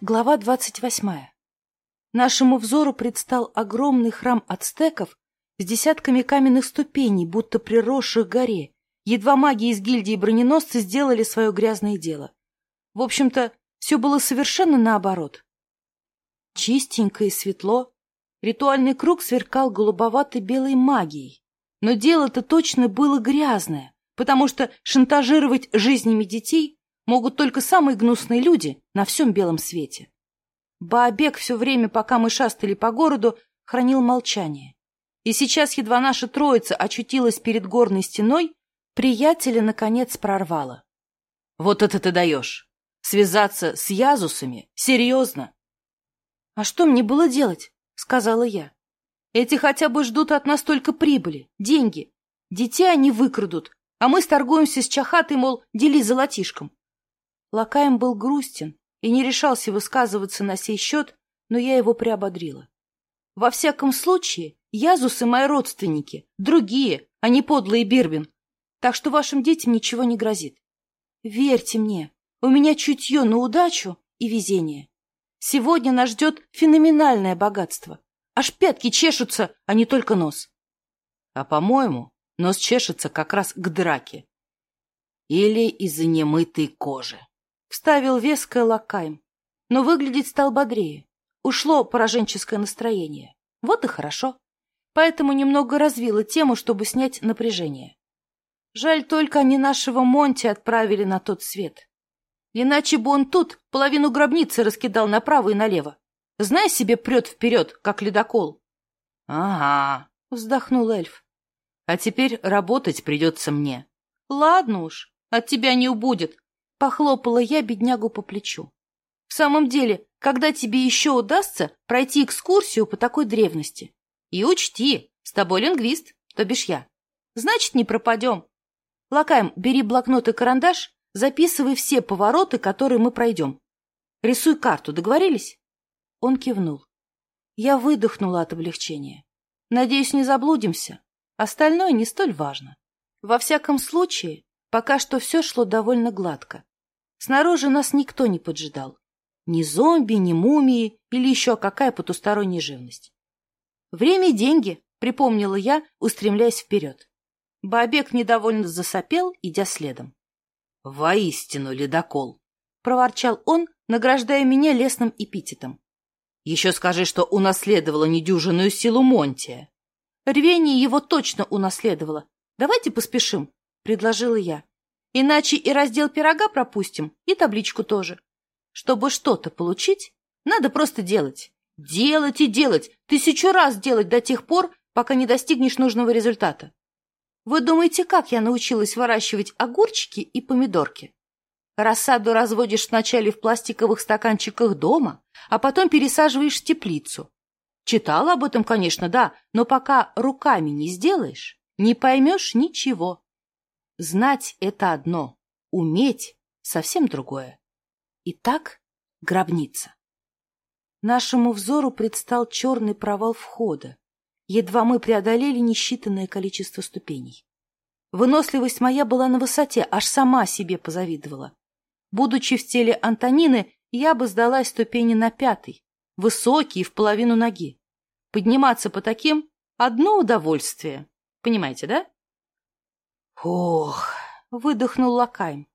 Глава двадцать восьмая. Нашему взору предстал огромный храм ацтеков с десятками каменных ступеней, будто приросших к горе. Едва маги из гильдии броненосцы сделали свое грязное дело. В общем-то, все было совершенно наоборот. Чистенько и светло. Ритуальный круг сверкал голубоватой белой магией. Но дело-то точно было грязное, потому что шантажировать жизнями детей Могут только самые гнусные люди на всем белом свете. Баобек все время, пока мы шастали по городу, хранил молчание. И сейчас, едва наша троица очутилась перед горной стеной, приятеля, наконец, прорвало. — Вот это ты даешь! Связаться с Язусами? Серьезно? — А что мне было делать? — сказала я. — Эти хотя бы ждут от нас только прибыли, деньги. Детей они выкрадут, а мы сторгуемся с чахатой, мол, дели золотишком. Лакаем был грустен и не решался высказываться на сей счет, но я его приободрила. Во всяком случае, Язусы мои родственники, другие, а не подлые Бирбин. Так что вашим детям ничего не грозит. Верьте мне, у меня чутье на удачу и везение. Сегодня нас ждет феноменальное богатство. Аж пятки чешутся, а не только нос. А, по-моему, нос чешется как раз к драке. Или из-за немытой кожи. Вставил веское лакайм, но выглядеть стал бодрее. Ушло пораженческое настроение. Вот и хорошо. Поэтому немного развила тему, чтобы снять напряжение. Жаль только, они нашего Монти отправили на тот свет. Иначе бы он тут половину гробницы раскидал направо и налево. Знай себе, прет вперед, как ледокол. — Ага, — вздохнул эльф. — А теперь работать придется мне. — Ладно уж, от тебя не убудет, Похлопала я беднягу по плечу. В самом деле, когда тебе еще удастся пройти экскурсию по такой древности? И учти, с тобой лингвист, то бишь я. Значит, не пропадем. Лакаем, бери блокнот и карандаш, записывай все повороты, которые мы пройдем. Рисуй карту, договорились? Он кивнул. Я выдохнула от облегчения. Надеюсь, не заблудимся. Остальное не столь важно. Во всяком случае, пока что все шло довольно гладко. Снаружи нас никто не поджидал. Ни зомби, ни мумии или еще какая потусторонняя живность. «Время и деньги», — припомнила я, устремляясь вперед. Бабек недовольно засопел, идя следом. «Воистину ледокол!» — проворчал он, награждая меня лесным эпитетом. «Еще скажи, что унаследовала недюжинную силу Монтия». «Рвение его точно унаследовало. Давайте поспешим», — предложила я. Иначе и раздел пирога пропустим, и табличку тоже. Чтобы что-то получить, надо просто делать. Делать и делать, тысячу раз делать до тех пор, пока не достигнешь нужного результата. Вы думаете, как я научилась выращивать огурчики и помидорки? Рассаду разводишь сначала в пластиковых стаканчиках дома, а потом пересаживаешь в теплицу. Читала об этом, конечно, да, но пока руками не сделаешь, не поймешь ничего. Знать — это одно, уметь — совсем другое. Итак, гробница. Нашему взору предстал черный провал входа. Едва мы преодолели несчитанное количество ступеней. Выносливость моя была на высоте, аж сама себе позавидовала. Будучи в теле Антонины, я бы сдалась ступени на пятой, высокие в половину ноги. Подниматься по таким — одно удовольствие. Понимаете, да? «Ох!» — выдохнул Лакайм.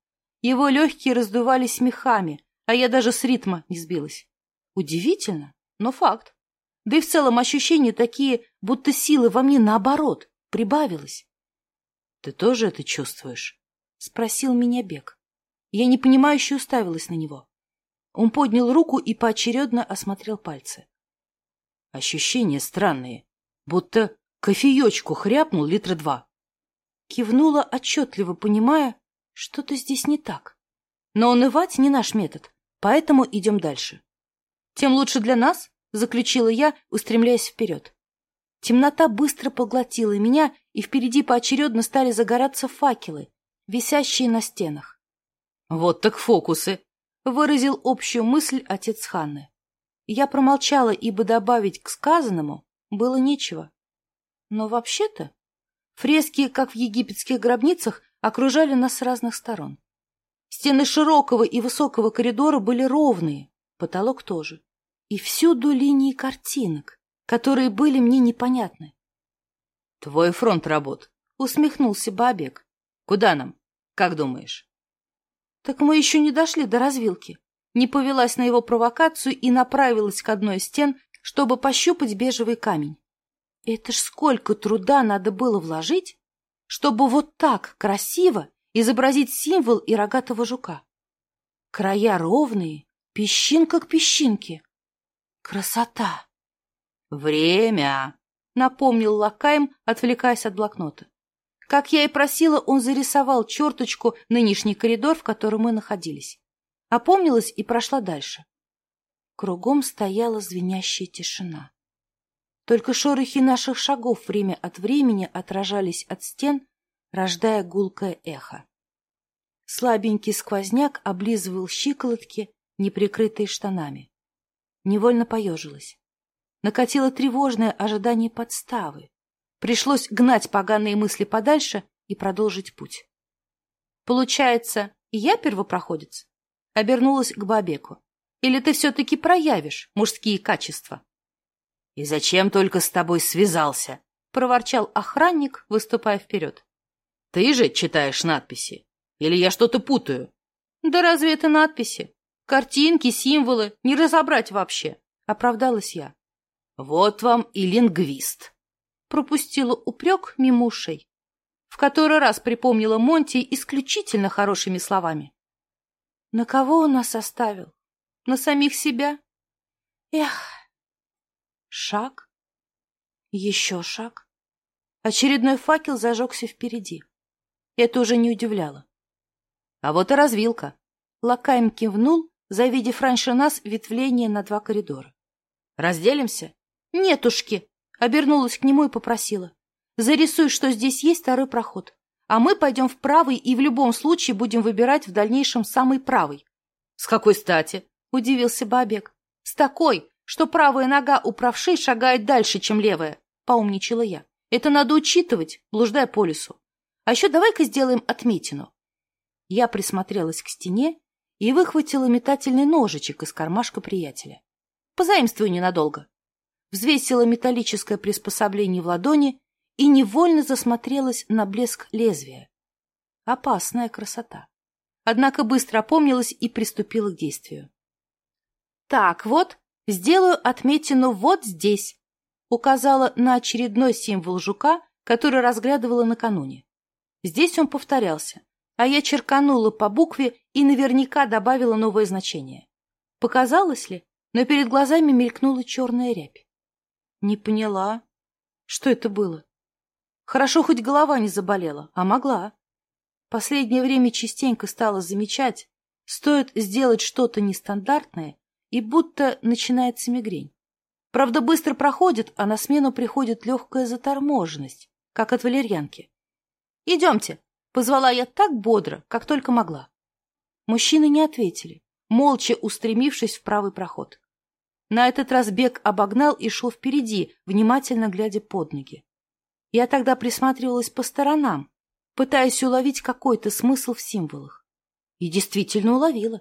Его легкие раздувались мехами, а я даже с ритма не сбилась. Удивительно, но факт. Да и в целом ощущения такие, будто силы во мне наоборот прибавилось. — Ты тоже это чувствуешь? — спросил меня Бег. Я непонимающе уставилась на него. Он поднял руку и поочередно осмотрел пальцы. Ощущения странные, будто кофеечку хряпнул литра два. кивнула отчетливо, понимая, что-то здесь не так. Но унывать не наш метод, поэтому идем дальше. Тем лучше для нас, заключила я, устремляясь вперед. Темнота быстро поглотила меня, и впереди поочередно стали загораться факелы, висящие на стенах. «Вот так фокусы!» — выразил общую мысль отец Ханны. Я промолчала, ибо добавить к сказанному было нечего. Но вообще-то Фрески, как в египетских гробницах, окружали нас с разных сторон. Стены широкого и высокого коридора были ровные, потолок тоже. И всюду линии картинок, которые были мне непонятны. — Твой фронт работ, — усмехнулся Бабек. — Куда нам? Как думаешь? — Так мы еще не дошли до развилки. Не повелась на его провокацию и направилась к одной из стен, чтобы пощупать бежевый камень. «Это ж сколько труда надо было вложить, чтобы вот так красиво изобразить символ и рогатого жука. Края ровные, песчинка к песчинке. Красота!» «Время!» — напомнил Лакаем, отвлекаясь от блокнота. Как я и просила, он зарисовал черточку нынешний коридор, в котором мы находились. Опомнилась и прошла дальше. Кругом стояла звенящая тишина. Только шорохи наших шагов время от времени отражались от стен, рождая гулкое эхо. Слабенький сквозняк облизывал щиколотки, неприкрытые штанами. Невольно поежилась. Накатило тревожное ожидание подставы. Пришлось гнать поганые мысли подальше и продолжить путь. Получается, я первопроходец? Обернулась к Бабеку. Или ты все-таки проявишь мужские качества? И зачем только с тобой связался? — проворчал охранник, выступая вперед. — Ты же читаешь надписи? Или я что-то путаю? — Да разве это надписи? Картинки, символы, не разобрать вообще. Оправдалась я. — Вот вам и лингвист. Пропустила упрек мимо ушей. В который раз припомнила Монти исключительно хорошими словами. На кого он нас оставил? На самих себя? Эх! Шаг. Еще шаг. Очередной факел зажегся впереди. Это уже не удивляло. А вот и развилка. Лакаем кивнул, завидев раньше нас ветвление на два коридора. Разделимся? Нетушки. Обернулась к нему и попросила. Зарисуй, что здесь есть второй проход. А мы пойдем в правый и в любом случае будем выбирать в дальнейшем самый правый. С какой стати? Удивился Бабек. С такой, что правая нога, управшей, шагает дальше, чем левая, поумничала я. Это надо учитывать, блуждая по лесу. А еще давай-ка сделаем отметину. Я присмотрелась к стене и выхватила метательный ножичек из кармашка приятеля. Позаимствую ненадолго. Взвесила металлическое приспособление в ладони и невольно засмотрелась на блеск лезвия. Опасная красота. Однако быстро опомнилась и приступила к действию. Так, вот, сделаю отметину вот здесь», указала на очередной символ жука, который разглядывала накануне. Здесь он повторялся, а я черканула по букве и наверняка добавила новое значение. Показалось ли, но перед глазами мелькнула черная рябь. Не поняла, что это было. Хорошо, хоть голова не заболела, а могла. Последнее время частенько стала замечать, стоит сделать что-то нестандартное, и будто начинается мигрень. Правда, быстро проходит, а на смену приходит легкая заторможенность, как от валерьянки. «Идемте!» — позвала я так бодро, как только могла. Мужчины не ответили, молча устремившись в правый проход. На этот раз бег обогнал и шел впереди, внимательно глядя под ноги. Я тогда присматривалась по сторонам, пытаясь уловить какой-то смысл в символах. И действительно уловила.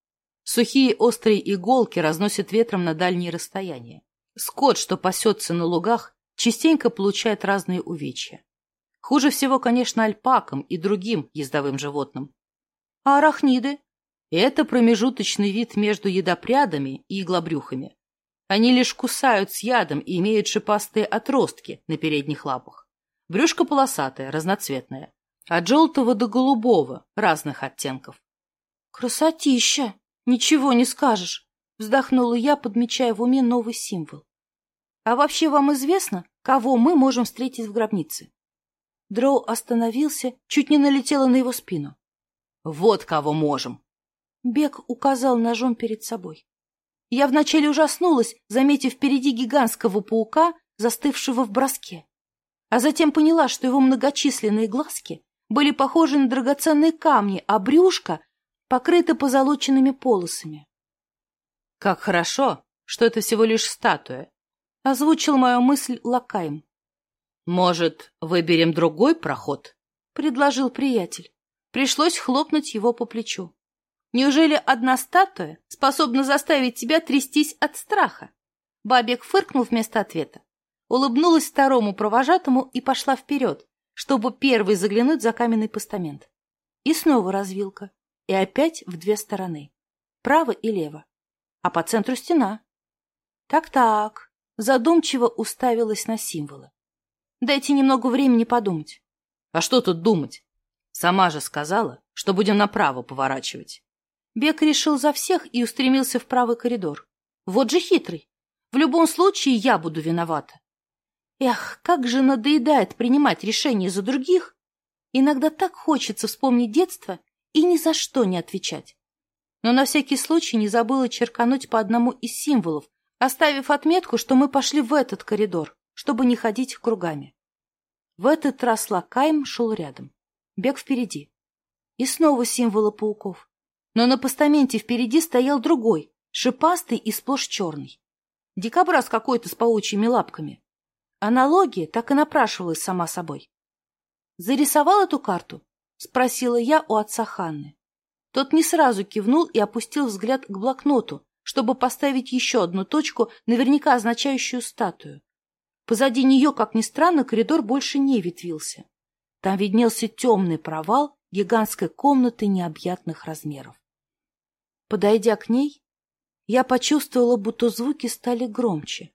Если в прошлой комнате частенько повторялся жук, похожий на скоробея, то здесь на стенах изображались пауки разных размеров. Едопряды, иглобрюхи и арахниды, поделился познаниями Лакаем. Частенько приходилось встречать в своей практике результаты их вредоносной деятельности. — А поподробнее? — заинтересовалась я. Иглобрюхи скидывают свои шипы раз в год. Сухие острые иголки разносят ветром на дальние расстояния. Скот, что пасется на лугах, частенько получает разные увечья. Хуже всего, конечно, альпакам и другим ездовым животным. А арахниды? Это промежуточный вид между едопрядами и иглобрюхами. Они лишь кусают с ядом и имеют шипастые отростки на передних лапах. Брюшко полосатое, разноцветное. От желтого до голубого, разных оттенков. Красотища! Ничего не скажешь, вздохнула я, подмечая в уме новый символ. А вообще вам известно, кого мы можем встретить в гробнице? Дроу остановился, чуть не налетела на его спину. Вот кого можем. Бег указал ножом перед собой. Я вначале ужаснулась, заметив впереди гигантского паука застывшего в броске. А затем поняла, что его многочисленные глазки были похожи на драгоценные камни, а брюшко покрыто позолоченными полосами. «Как хорошо, что это всего лишь статуя», — озвучил мою мысль Лакаем. «Может, выберем другой проход?» — предложил приятель. Пришлось хлопнуть его по плечу. «Неужели одна статуя способна заставить тебя трястись от страха?» Бабик фыркнул вместо ответа, улыбнулась второму провожатому и пошла вперед, чтобы первый заглянуть за каменный постамент. И снова развилка, и опять в две стороны. Право и лево. А по центру стена. Так-так. Задумчиво уставилась на символы. Дайте немного времени подумать. А что тут думать? Сама же сказала, что будем направо поворачивать. Бек решил за всех и устремился в правый коридор. Вот же хитрый. В любом случае я буду виновата. Эх, как же надоедает принимать решения за других. Иногда так хочется вспомнить детство и ни за что не отвечать. Но на всякий случай не забыла черкануть по одному из символов, оставив отметку, что мы пошли в этот коридор, чтобы не ходить кругами. В этот раз Лакайм шел рядом. Бег впереди. И снова символы пауков. Но на постаменте впереди стоял другой, шипастый и сплошь черный. Дикобраз какой-то с паучьими лапками. Аналогия так и напрашивалась сама собой. Зарисовал эту карту спросила я у отца Ханны. Тот не сразу кивнул и опустил взгляд к блокноту, чтобы поставить еще одну точку, наверняка означающую статую. Позади нее, как ни странно, коридор больше не ветвился. Там виднелся темный провал гигантской комнаты необъятных размеров. Подойдя к ней, я почувствовала, будто звуки стали громче.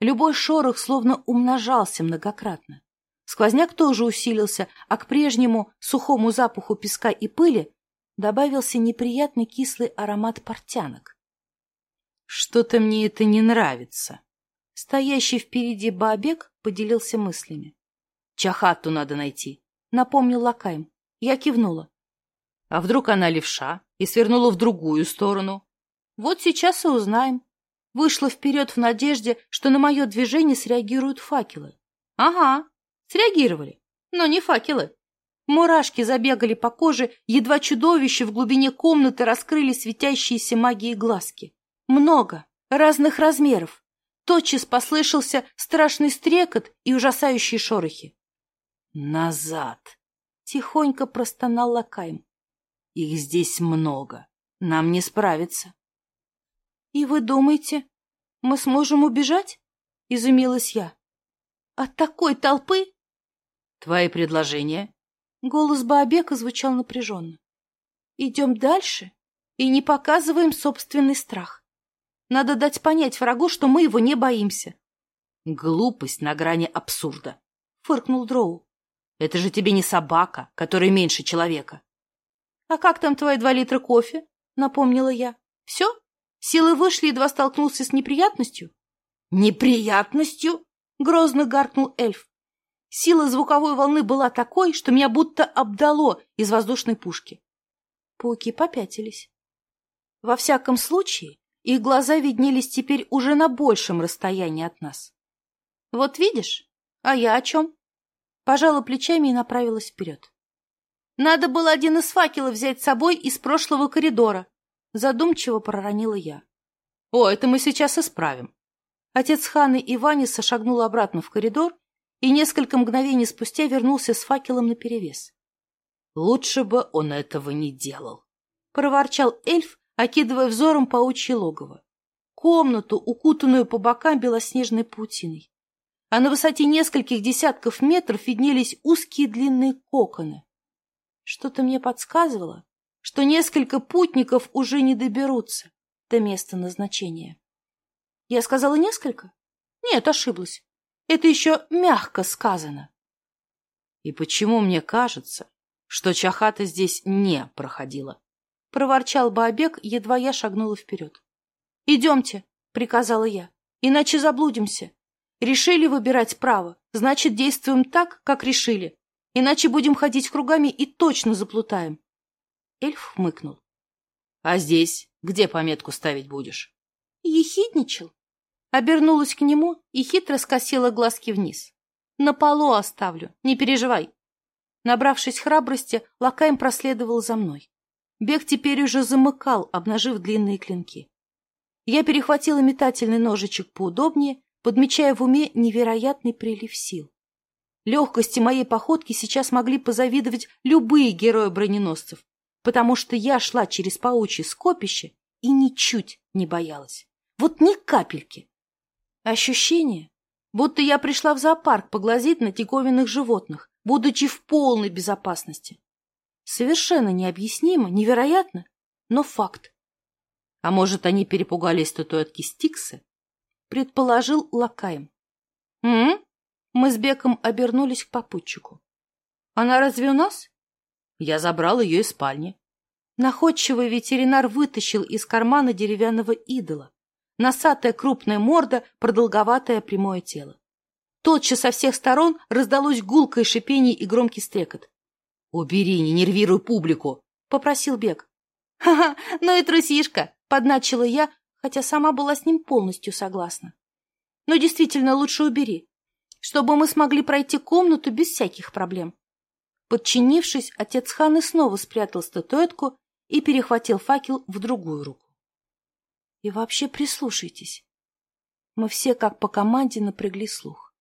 Любой шорох словно умножался многократно. Сквозняк тоже усилился, а к прежнему сухому запаху песка и пыли добавился неприятный кислый аромат портянок. «Что-то мне это не нравится», — стоящий впереди Бабек поделился мыслями. «Чахату надо найти», — напомнил Лакайм. Я кивнула. «А вдруг она левша и свернула в другую сторону?» «Вот сейчас и узнаем». Вышла вперед в надежде, что на мое движение среагируют факелы. «Ага, Среагировали, но не факелы. Мурашки забегали по коже, едва чудовища в глубине комнаты раскрыли светящиеся магии глазки. Много, разных размеров. Тотчас послышался страшный стрекот и ужасающие шорохи. «Назад!» — тихонько простонал Лакайм. «Их здесь много. Нам не справиться». «И вы думаете, мы сможем убежать?» — изумилась я. «От такой толпы Твои предложения? Голос Баобека звучал напряженно. Идем дальше и не показываем собственный страх. Надо дать понять врагу, что мы его не боимся. Глупость на грани абсурда, фыркнул Дроу. Это же тебе не собака, которая меньше человека. А как там твои два литра кофе? Напомнила я. Все? Силы вышли, едва столкнулся с неприятностью? Неприятностью? Грозно гаркнул эльф. Сила звуковой волны была такой, что меня будто обдало из воздушной пушки. Пауки попятились. Во всяком случае, их глаза виднелись теперь уже на большем расстоянии от нас. «Вот видишь? А я о чем?» Пожала плечами и направилась вперед. «Надо было один из факелов взять с собой из прошлого коридора», задумчиво проронила я. «О, это мы сейчас исправим». Отец Ханы и Ваниса шагнул обратно в коридор и несколько мгновений спустя вернулся с факелом наперевес. «Лучше бы он этого не делал», — проворчал эльф, окидывая взором паучье логово. Комнату, укутанную по бокам белоснежной паутиной. А на высоте нескольких десятков метров виднелись узкие длинные коконы. Что-то мне подсказывало, что несколько путников уже не доберутся до места назначения. Я сказала несколько? Нет, ошиблась. Это еще мягко сказано. И почему мне кажется, что Чахата здесь не проходила? Проворчал Баобек, едва я шагнула вперед. Идемте, приказала я, иначе заблудимся. Решили выбирать право, значит, действуем так, как решили. Иначе будем ходить кругами и точно заплутаем. Эльф хмыкнул. — А здесь где пометку ставить будешь? — Ехидничал обернулась к нему и хитро скосила глазки вниз. «На полу оставлю, не переживай». Набравшись храбрости, Лакайм проследовал за мной. Бег теперь уже замыкал, обнажив длинные клинки. Я перехватила метательный ножичек поудобнее, подмечая в уме невероятный прилив сил. Легкости моей походки сейчас могли позавидовать любые герои броненосцев, потому что я шла через паучье скопище и ничуть не боялась. Вот ни капельки. Ощущение, будто я пришла в зоопарк поглазеть на диковинных животных, будучи в полной безопасности. Совершенно необъяснимо, невероятно, но факт. А может, они перепугались статуэтки Стиксы? Предположил Лакаем. «М?» Мы с Беком обернулись к попутчику. «Она разве у нас?» Я забрал ее из спальни. Находчивый ветеринар вытащил из кармана деревянного идола. Носатая крупная морда, продолговатое прямое тело. Тотчас со всех сторон раздалось гулкое шипение и громкий стрекот. — Убери, не нервируй публику! — попросил Бег. — Ха-ха, ну и трусишка! — подначила я, хотя сама была с ним полностью согласна. — Но действительно лучше убери, чтобы мы смогли пройти комнату без всяких проблем. Подчинившись, отец Ханы снова спрятал статуэтку и перехватил факел в другую руку. и вообще прислушайтесь. Мы все как по команде напрягли слух.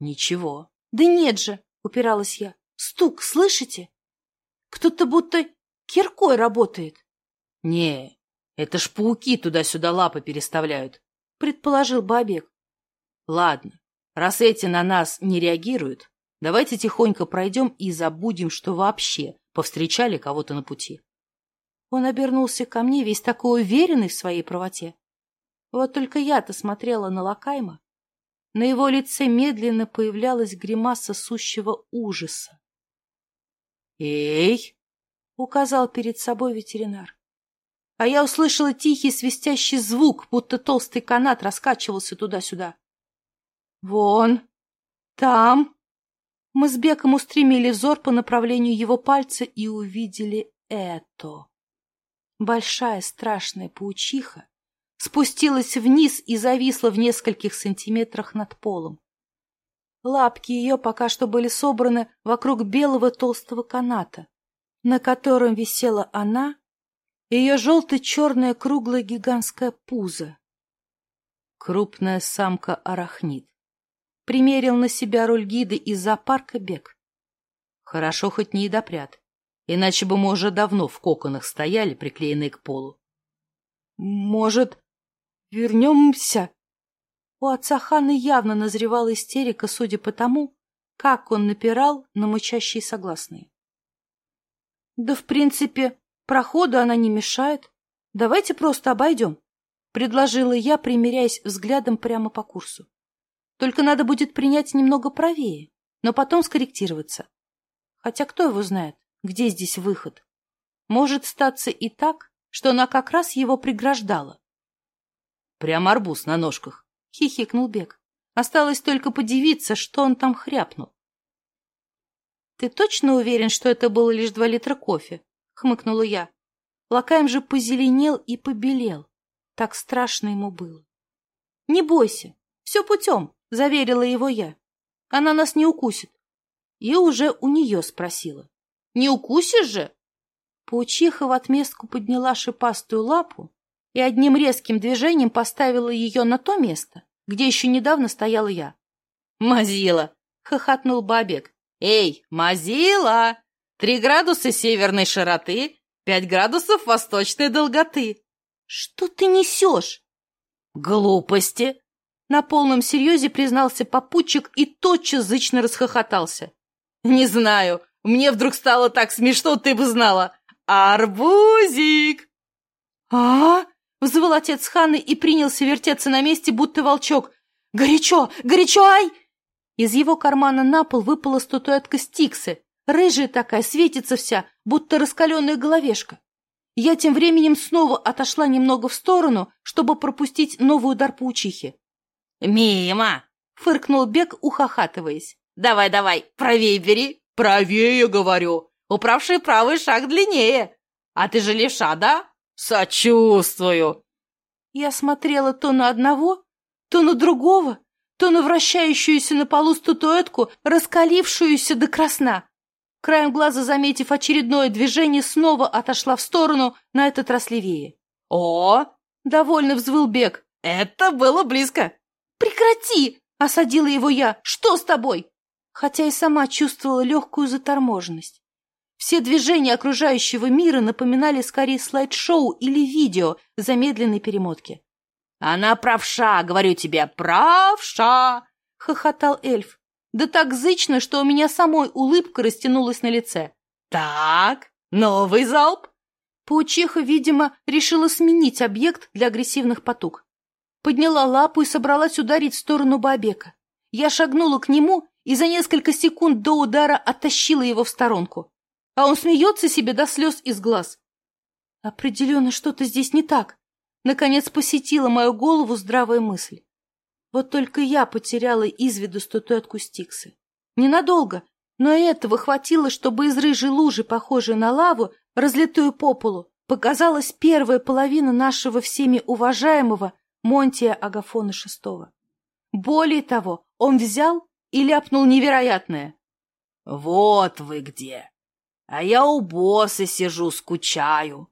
Ничего. Да нет же, упиралась я. Стук, слышите? Кто-то будто киркой работает. Не, это ж пауки туда-сюда лапы переставляют, предположил Бабек. Ладно, раз эти на нас не реагируют, давайте тихонько пройдем и забудем, что вообще повстречали кого-то на пути. Он обернулся ко мне, весь такой уверенный в своей правоте. Вот только я-то смотрела на Лакайма. На его лице медленно появлялась гримаса сущего ужаса. «Эй!» — указал перед собой ветеринар. А я услышала тихий свистящий звук, будто толстый канат раскачивался туда-сюда. «Вон! Там!» Мы с Беком устремили взор по направлению его пальца и увидели это большая страшная паучиха спустилась вниз и зависла в нескольких сантиметрах над полом. Лапки ее пока что были собраны вокруг белого толстого каната, на котором висела она, и ее желто-черное круглое гигантское пузо. Крупная самка арахнит. Примерил на себя руль гида из зоопарка бег. Хорошо хоть не едопрят иначе бы мы уже давно в коконах стояли, приклеенные к полу. «Может, вернемся?» У отца Ханны явно назревала истерика, судя по тому, как он напирал на мычащие согласные. «Да, в принципе, проходу она не мешает. Давайте просто обойдем», — предложила я, примиряясь взглядом прямо по курсу. «Только надо будет принять немного правее, но потом скорректироваться. Хотя кто его знает? где здесь выход? Может статься и так, что она как раз его преграждала. — Прям арбуз на ножках, — хихикнул Бек. Осталось только подивиться, что он там хряпнул. — Ты точно уверен, что это было лишь два литра кофе? — хмыкнула я. Лакаем же позеленел и побелел. Так страшно ему было. — Не бойся, все путем, — заверила его я. Она нас не укусит. И уже у нее спросила. Не укусишь же? Паучиха в отместку подняла шипастую лапу и одним резким движением поставила ее на то место, где еще недавно стояла я. «Мазила!» — хохотнул Бабек. «Эй, Мазила! Три градуса северной широты, пять градусов восточной долготы!» «Что ты несешь?» «Глупости!» На полном серьезе признался попутчик и тотчас зычно расхохотался. «Не знаю, Мне вдруг стало так смешно, ты бы знала. Арбузик! а, -а, отец Ханы и принялся вертеться на месте, будто волчок. «Горячо! Горячо! Ай!» Из его кармана на пол выпала статуэтка Стиксы. Рыжая такая, светится вся, будто раскаленная головешка. Я тем временем снова отошла немного в сторону, чтобы пропустить новый удар паучихи. «Мимо!» — фыркнул Бек, ухахатываясь. «Давай-давай, правее бери!» «Правее, говорю! Управший правый шаг длиннее! А ты же левша, да? Сочувствую!» Я смотрела то на одного, то на другого, то на вращающуюся на полу статуэтку, раскалившуюся до красна. Краем глаза, заметив очередное движение, снова отошла в сторону, на этот раз левее. «О!» — довольно взвыл бег. «Это было близко!» «Прекрати!» — осадила его я. «Что с тобой?» хотя и сама чувствовала легкую заторможенность. Все движения окружающего мира напоминали скорее слайд-шоу или видео замедленной перемотки. «Она правша, говорю тебе, правша!» — хохотал эльф. Да так зычно, что у меня самой улыбка растянулась на лице. «Так, новый залп!» Паучиха, видимо, решила сменить объект для агрессивных потуг. Подняла лапу и собралась ударить в сторону Бабека. Я шагнула к нему и за несколько секунд до удара оттащила его в сторонку. А он смеется себе до слез из глаз. Определенно что-то здесь не так. Наконец посетила мою голову здравая мысль. Вот только я потеряла из виду статуэтку Стиксы. Ненадолго, но этого хватило, чтобы из рыжей лужи, похожей на лаву, разлитую по полу, показалась первая половина нашего всеми уважаемого Монтия Агафона VI. Более того, он взял и И ляпнул невероятное. «Вот вы где! А я у босса сижу, скучаю!»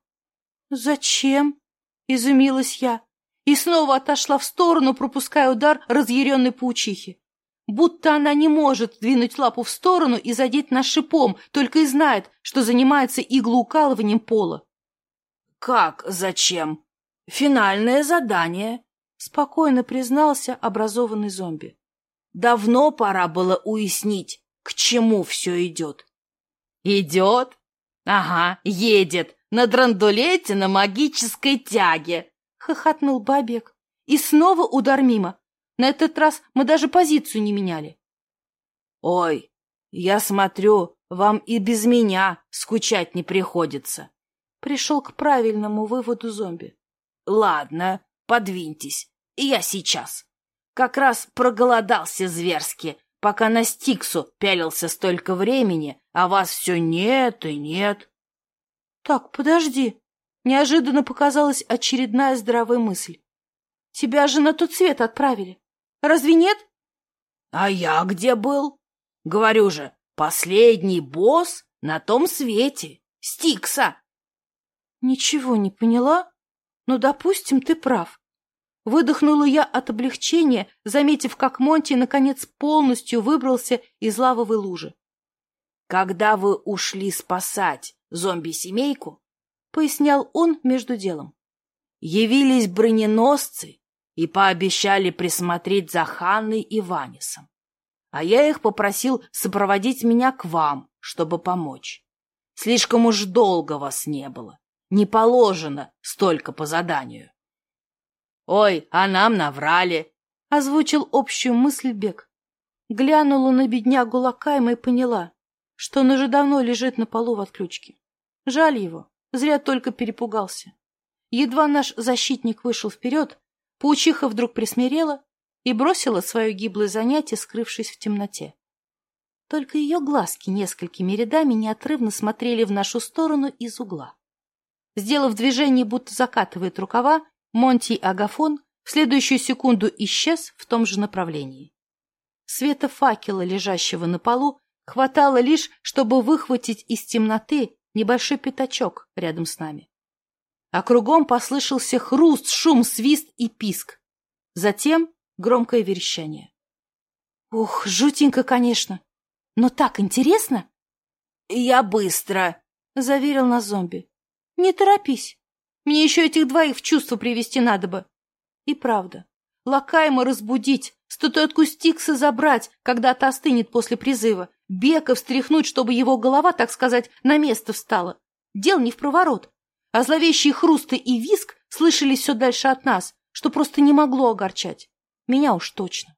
«Зачем?» — изумилась я и снова отошла в сторону, пропуская удар разъяренной паучихи. Будто она не может двинуть лапу в сторону и задеть нас шипом, только и знает, что занимается иглоукалыванием пола. «Как зачем? Финальное задание!» — спокойно признался образованный зомби. Давно пора было уяснить, к чему все идет. Идет? Ага, едет. На драндулете на магической тяге. Хохотнул Бабек. И снова удар мимо. На этот раз мы даже позицию не меняли. Ой, я смотрю, вам и без меня скучать не приходится. Пришел к правильному выводу зомби. Ладно, подвиньтесь, я сейчас как раз проголодался зверски, пока на Стиксу пялился столько времени, а вас все нет и нет. — Так, подожди. Неожиданно показалась очередная здравая мысль. — Тебя же на тот свет отправили. Разве нет? — А я где был? Говорю же, последний босс на том свете. Стикса. — Ничего не поняла? Ну, допустим, ты прав. Выдохнула я от облегчения, заметив, как Монти наконец полностью выбрался из лавовой лужи. «Когда вы ушли спасать зомби-семейку?» — пояснял он между делом. «Явились броненосцы и пообещали присмотреть за Ханной и Ванисом. А я их попросил сопроводить меня к вам, чтобы помочь. Слишком уж долго вас не было. Не положено столько по заданию». «Ой, а нам наврали!» — озвучил общую мысль Бек. Глянула на беднягу Лакайма и поняла, что он уже давно лежит на полу в отключке. Жаль его, зря только перепугался. Едва наш защитник вышел вперед, паучиха вдруг присмирела и бросила свое гиблое занятие, скрывшись в темноте. Только ее глазки несколькими рядами неотрывно смотрели в нашу сторону из угла. Сделав движение, будто закатывает рукава, Монти Агафон в следующую секунду исчез в том же направлении. Света факела, лежащего на полу, хватало лишь, чтобы выхватить из темноты небольшой пятачок рядом с нами. А кругом послышался хруст, шум, свист и писк. Затем громкое верещание. Ух, жутенько, конечно. Но так интересно. Я быстро, заверил нас зомби. Не торопись. Мне еще этих двоих в чувство привести надо бы. И правда, Лакайма разбудить, статуэтку Стикса забрать, когда та остынет после призыва, Бека встряхнуть, чтобы его голова, так сказать, на место встала. Дел не в проворот. А зловещие хрусты и виск слышались все дальше от нас, что просто не могло огорчать. Меня уж точно.